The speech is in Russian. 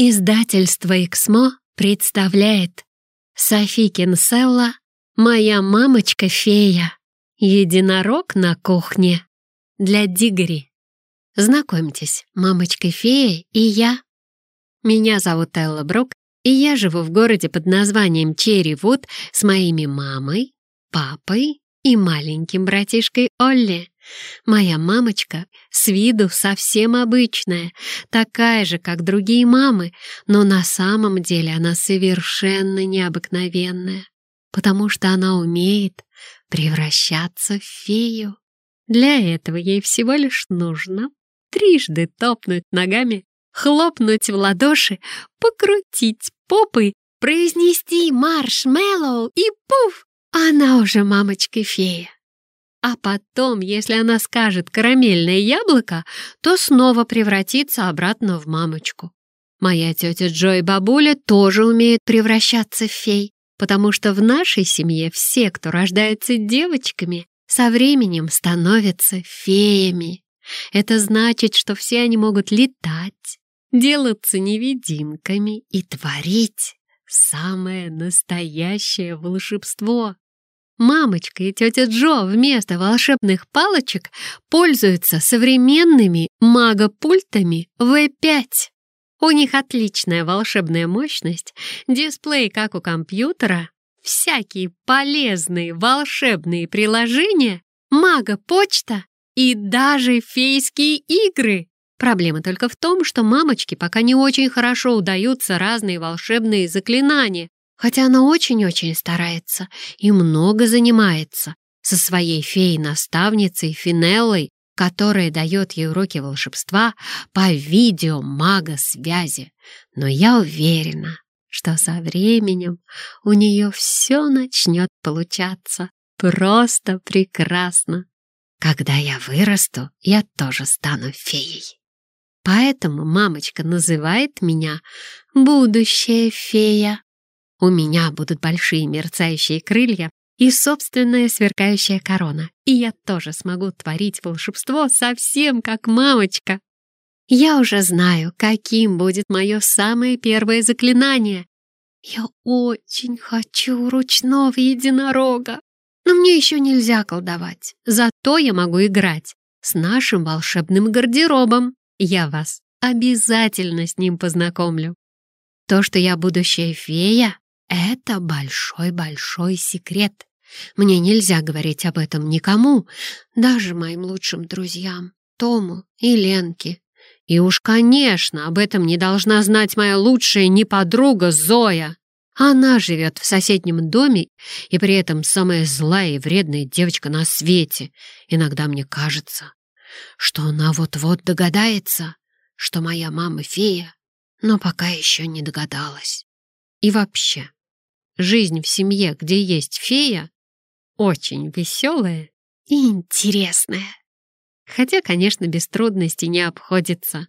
Издательство «Эксмо» представляет Софи Кинселла «Моя мамочка-фея. Единорог на кухне» для Дигори. Знакомьтесь, мамочка-фея и я. Меня зовут Элла Брук, и я живу в городе под названием Черривуд с моими мамой, папой и маленьким братишкой Олли. Моя мамочка с виду совсем обычная, такая же, как другие мамы, но на самом деле она совершенно необыкновенная, потому что она умеет превращаться в фею. Для этого ей всего лишь нужно трижды топнуть ногами, хлопнуть в ладоши, покрутить попой, произнести маршмеллоу и пуф! Она уже мамочка-фея. А потом, если она скажет «карамельное яблоко», то снова превратится обратно в мамочку. Моя тетя Джо и бабуля тоже умеют превращаться в фей, потому что в нашей семье все, кто рождается девочками, со временем становятся феями. Это значит, что все они могут летать, делаться невидимками и творить самое настоящее волшебство. Мамочка и тетя Джо вместо волшебных палочек пользуются современными магопультами V5. У них отличная волшебная мощность, дисплей как у компьютера, всякие полезные волшебные приложения, мага-почта и даже фейские игры. Проблема только в том, что мамочке пока не очень хорошо удаются разные волшебные заклинания, хотя она очень-очень старается и много занимается со своей феей-наставницей Финеллой, которая дает ей уроки волшебства по видео мага-связи. Но я уверена, что со временем у нее все начнет получаться просто прекрасно. Когда я вырасту, я тоже стану феей. Поэтому мамочка называет меня «будущая фея». У меня будут большие мерцающие крылья и собственная сверкающая корона, и я тоже смогу творить волшебство совсем как мамочка. Я уже знаю, каким будет мое самое первое заклинание. Я очень хочу ручного единорога, но мне еще нельзя колдовать, зато я могу играть с нашим волшебным гардеробом. Я вас обязательно с ним познакомлю. То, что я будущая фея, это большой-большой секрет. Мне нельзя говорить об этом никому, даже моим лучшим друзьям, Тому и Ленке. И уж, конечно, об этом не должна знать моя лучшая не подруга Зоя. Она живет в соседнем доме и при этом самая злая и вредная девочка на свете. Иногда мне кажется, что она вот-вот догадается, что моя мама фея, но пока еще не догадалась. И вообще, Жизнь в семье, где есть фея, очень веселая и интересная. Хотя, конечно, без трудностей не обходится.